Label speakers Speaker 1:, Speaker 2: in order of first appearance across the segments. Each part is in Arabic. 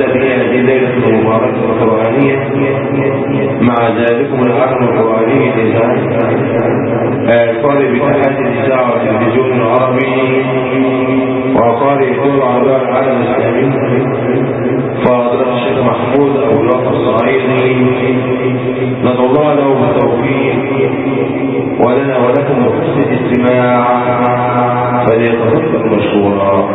Speaker 1: نبدأ به هذه المباركة القرآنية مع ذلكم العالم القرآني القارئ بتحدي الإذاعة والتلفزيون العربي وقارئ كل أعضاء العالم الإسلامي فضيلة الشيخ محمود أبو الوفا الصعيدي ندعو الله له بالتوفيق ولنا ولكم بحسن الاستماع فليتفضل مشكورا.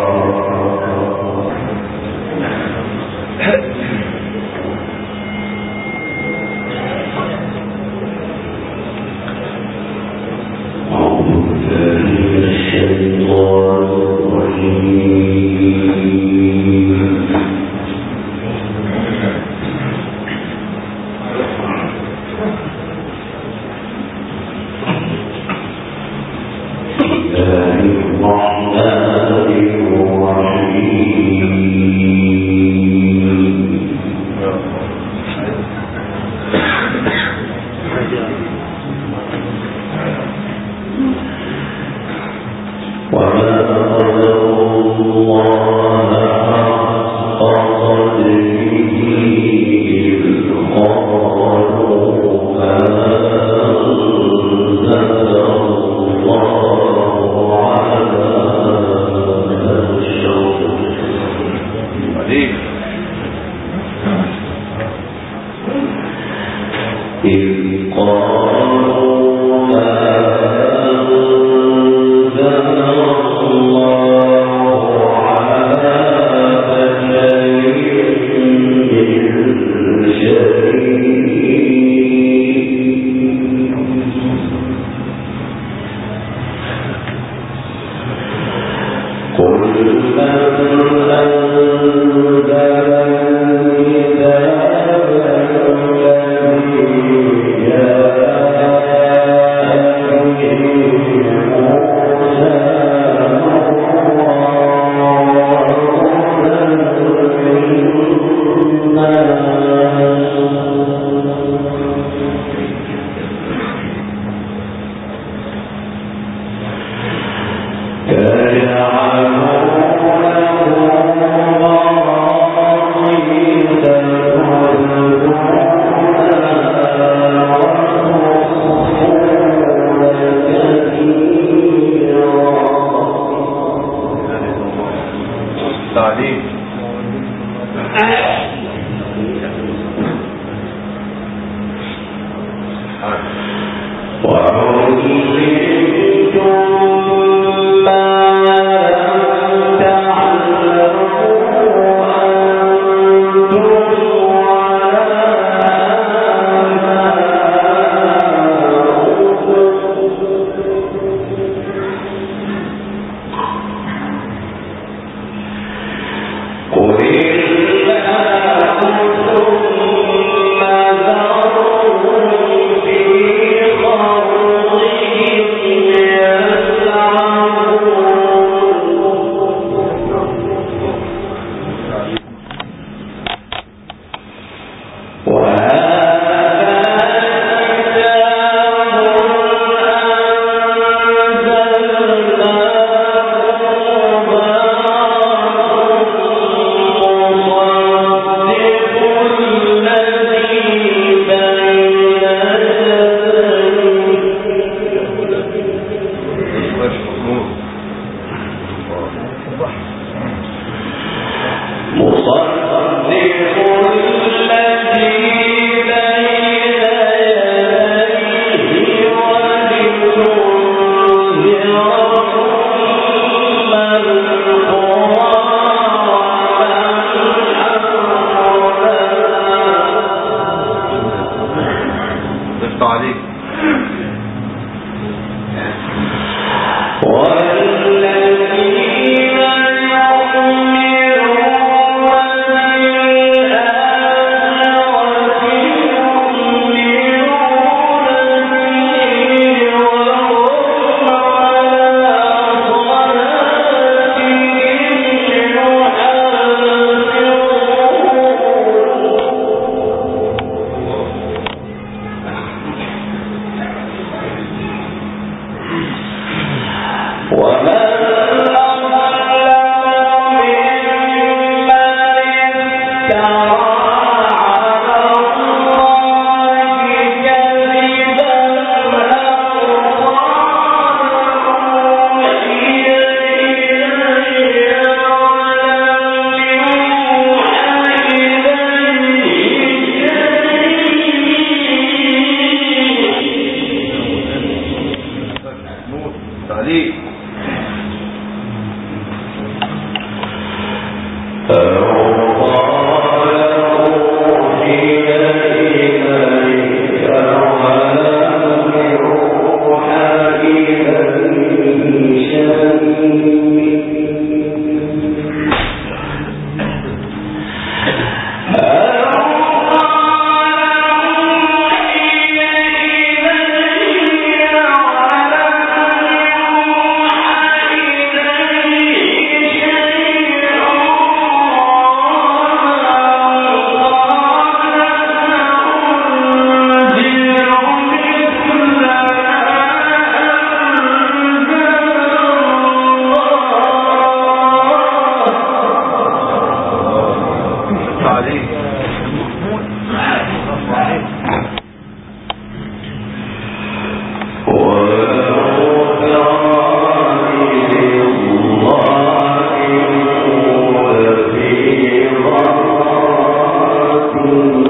Speaker 1: يَقُولُ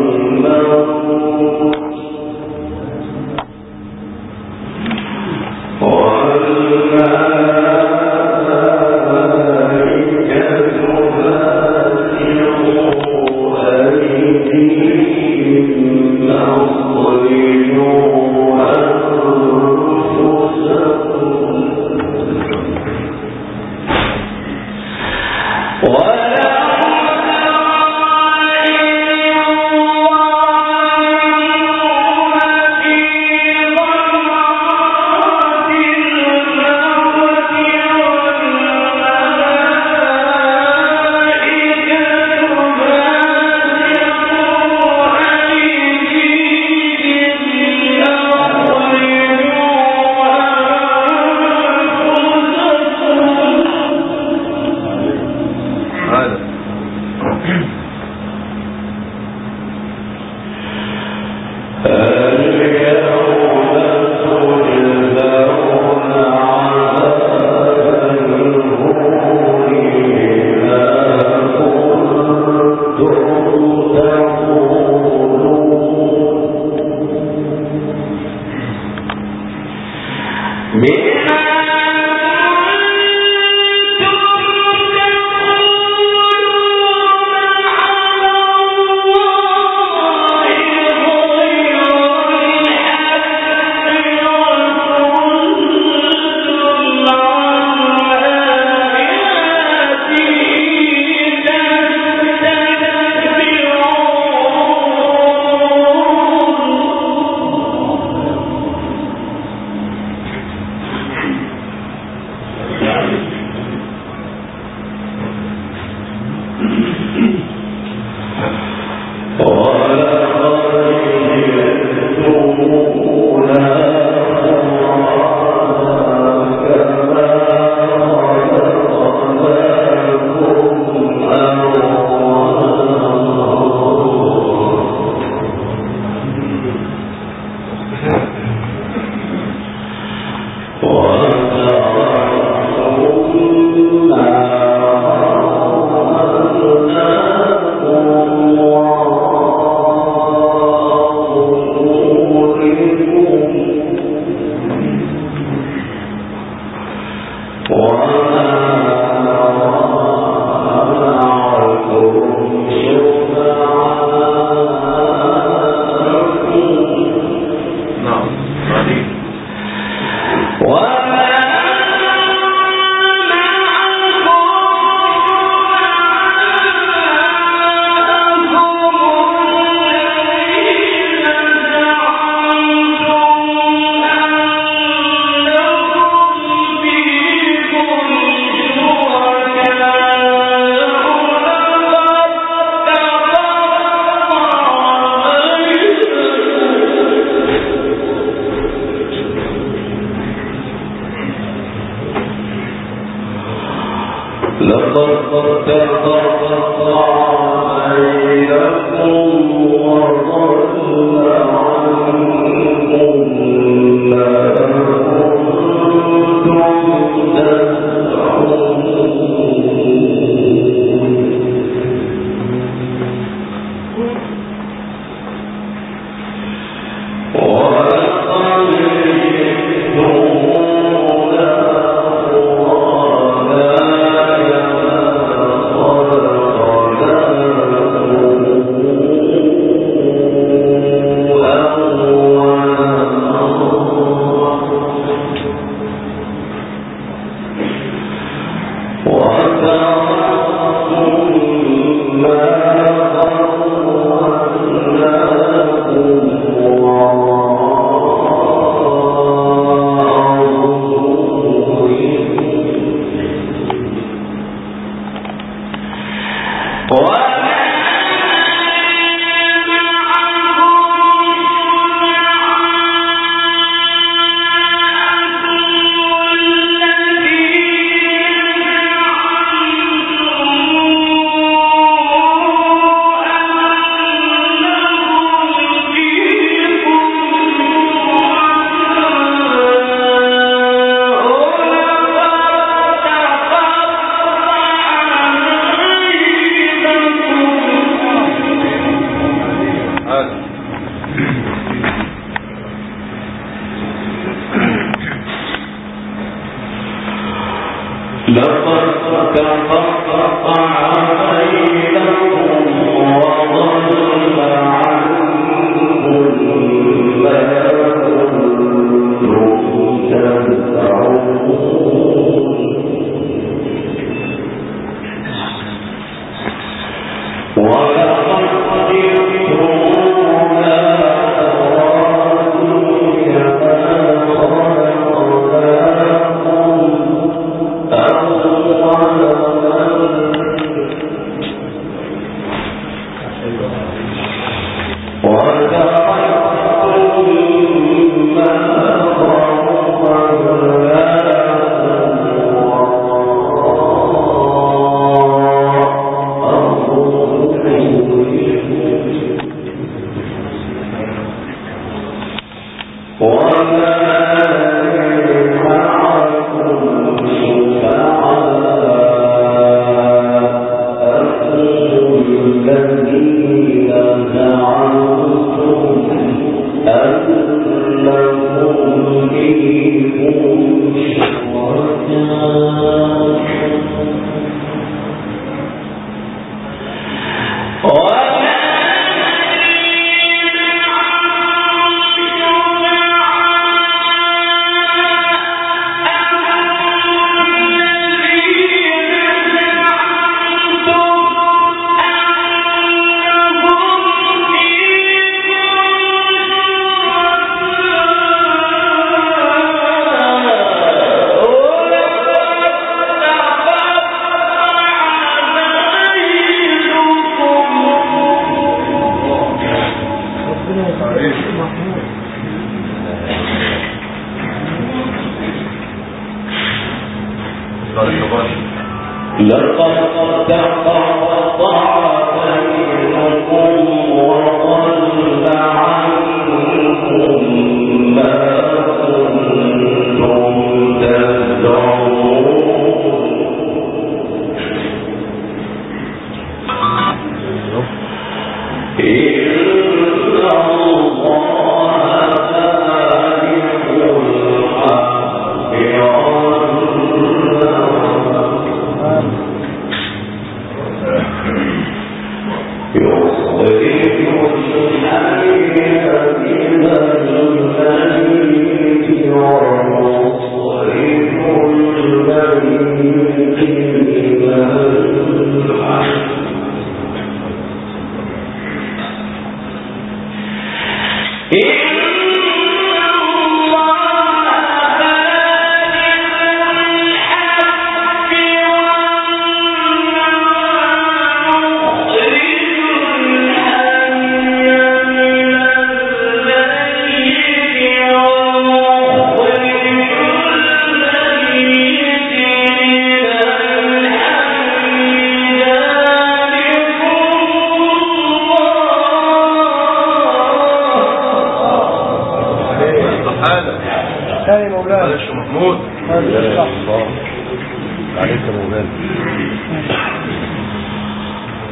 Speaker 1: love of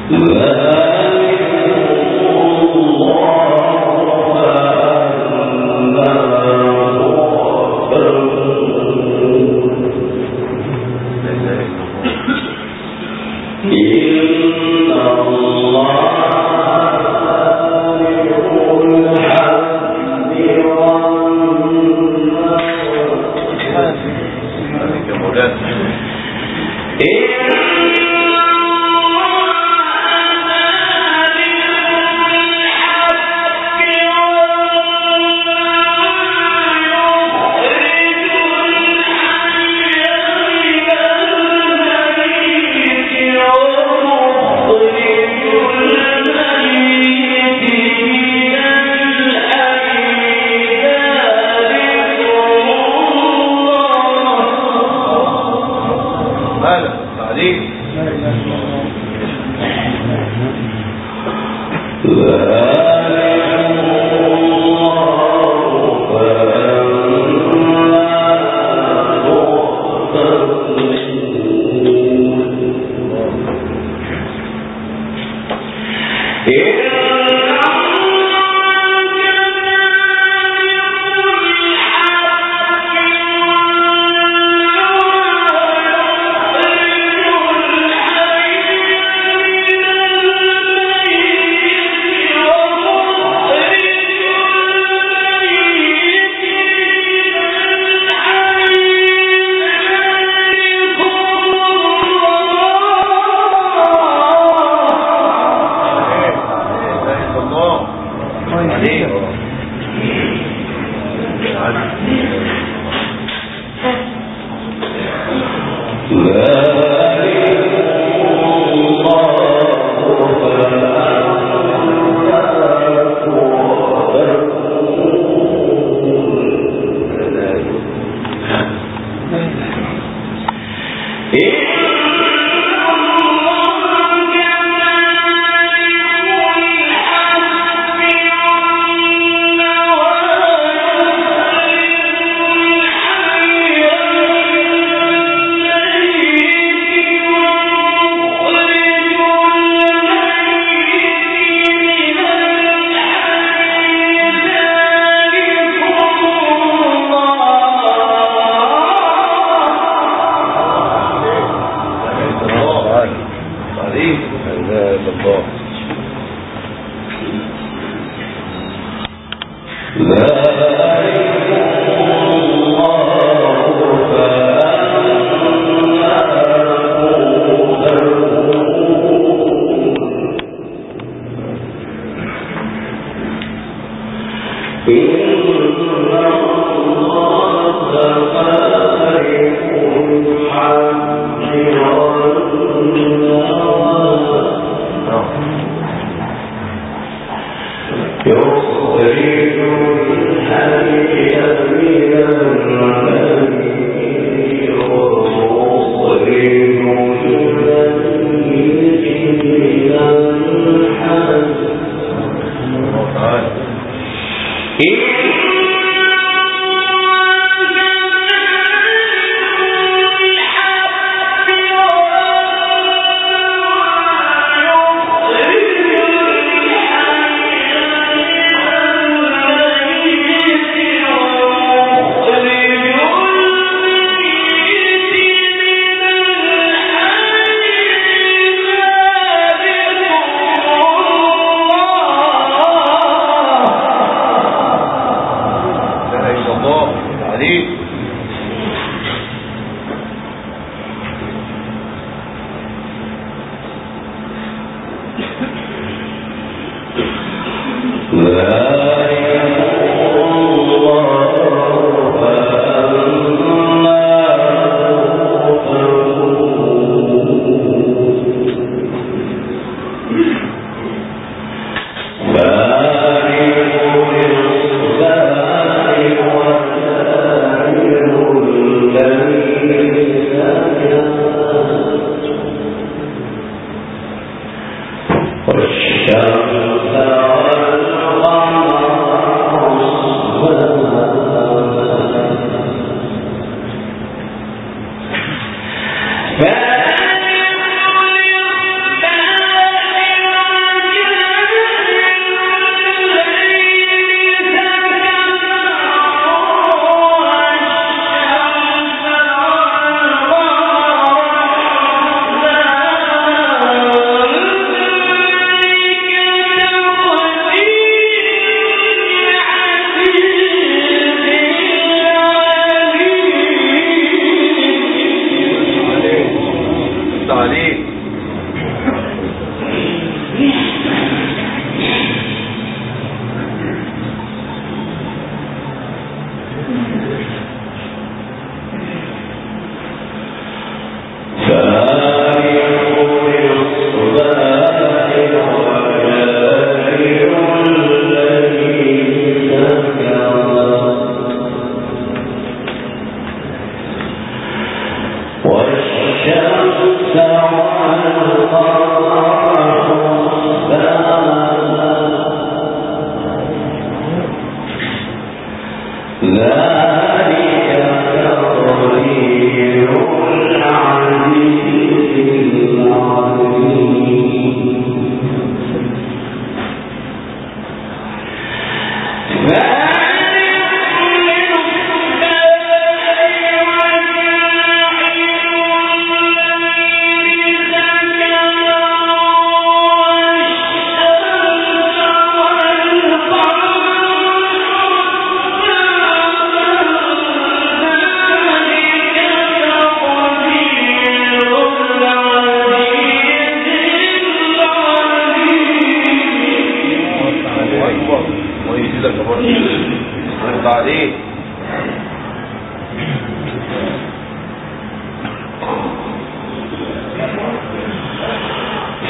Speaker 1: لا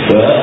Speaker 1: But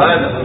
Speaker 1: وكذلك